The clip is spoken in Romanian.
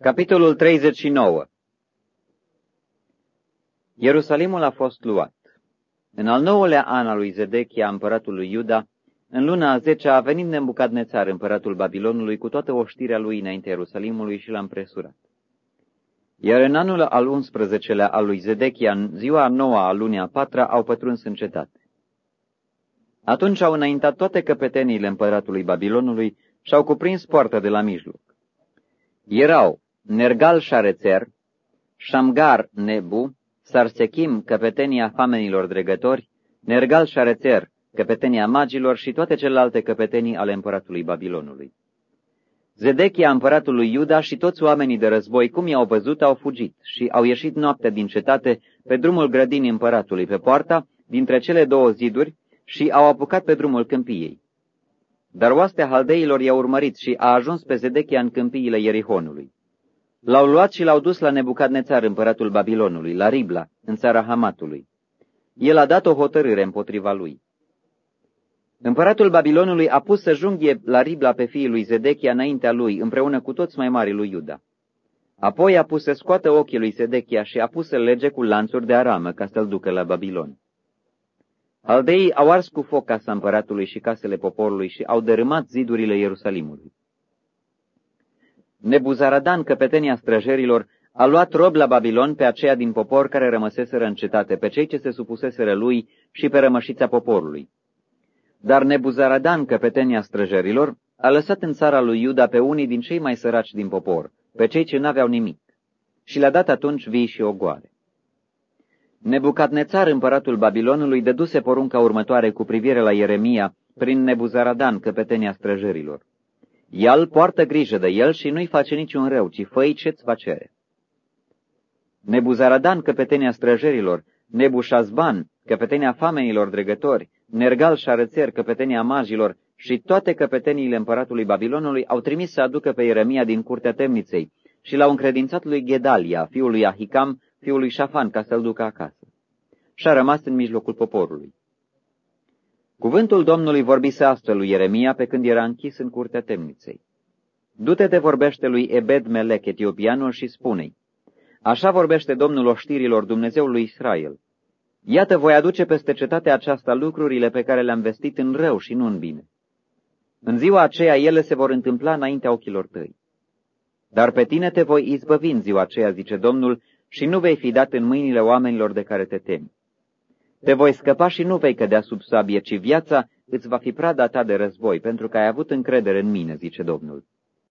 Capitolul 39 Ierusalimul a fost luat. În al nouălea an al lui Zedechia, împăratul lui Iuda, în luna a zecea a venit Nebucadnețar, împăratul Babilonului, cu toată oștirea lui înaintea Ierusalimului și l-a împresurat. Iar în anul al 11-lea al lui Zedechia, în ziua a noua a lunii a patra, au pătruns în cetate. Atunci au înaintat toate căpeteniile împăratului Babilonului și au cuprins poarta de la mijloc. Erau Nergal Șarețer, Shamgar Nebu, Sarsechim, căpetenia famenilor dregători, Nergal Șarețer, căpetenia magilor și toate celelalte căpetenii ale împăratului Babilonului. Zedechia, împăratul lui Iuda și toți oamenii de război, cum i-au văzut, au fugit și au ieșit noaptea din cetate pe drumul grădinii împăratului, pe poarta, dintre cele două ziduri, și au apucat pe drumul câmpiei. Dar oastea haldeilor i-a urmărit și a ajuns pe Zedechia în câmpiile Ierihonului. L-au luat și l-au dus la Nebucadnețar, împăratul Babilonului, la Ribla, în țara Hamatului. El a dat o hotărâre împotriva lui. Împăratul Babilonului a pus să junghie la Ribla pe fiii lui Zedechia înaintea lui, împreună cu toți mai mari lui Iuda. Apoi a pus să scoată ochii lui Zedechia și a pus să lege cu lanțuri de aramă ca să-l ducă la Babilon. Aldeii au ars cu foc casa împăratului și casele poporului și au dărâmat zidurile Ierusalimului. Nebuzaradan, căpetenia străjerilor, a luat rob la Babilon pe aceia din popor care rămăseseră în cetate, pe cei ce se supuseseră lui și pe rămășița poporului. Dar Nebuzaradan, căpetenia străjerilor, a lăsat în țara lui Iuda pe unii din cei mai săraci din popor, pe cei ce n-aveau nimic, și le-a dat atunci vii și ogoare. Nebucadnețar, împăratul Babilonului, dăduse porunca următoare cu privire la Ieremia prin Nebuzaradan, căpetenia străjerilor. El poartă grijă de el și nu-i face niciun rău, ci fă ce-ți va cere. Nebuzaradan, căpetenia străjerilor, Nebușazban, căpetenia famenilor dregători, Nergal și Arățer, căpetenia magilor și toate căpeteniile împăratului Babilonului au trimis să aducă pe Ieremia din curtea temniței și l-au încredințat lui Gedalia, fiul lui Ahicam, fiul lui Șafan, ca să-l ducă acasă. Și a rămas în mijlocul poporului. Cuvântul Domnului vorbise astfel lui Ieremia pe când era închis în curtea temniței. Du-te te vorbește lui Ebed Melech, etiopianul, și spune-i, Așa vorbește Domnul oștirilor Dumnezeul lui Israel. Iată, voi aduce peste cetatea aceasta lucrurile pe care le-am vestit în rău și nu în bine. În ziua aceea ele se vor întâmpla înaintea ochilor tăi. Dar pe tine te voi izbăvi în ziua aceea, zice Domnul, și nu vei fi dat în mâinile oamenilor de care te temi. Te voi scăpa și nu vei cădea sub sabie, ci viața îți va fi prada ta de război, pentru că ai avut încredere în mine, zice Domnul.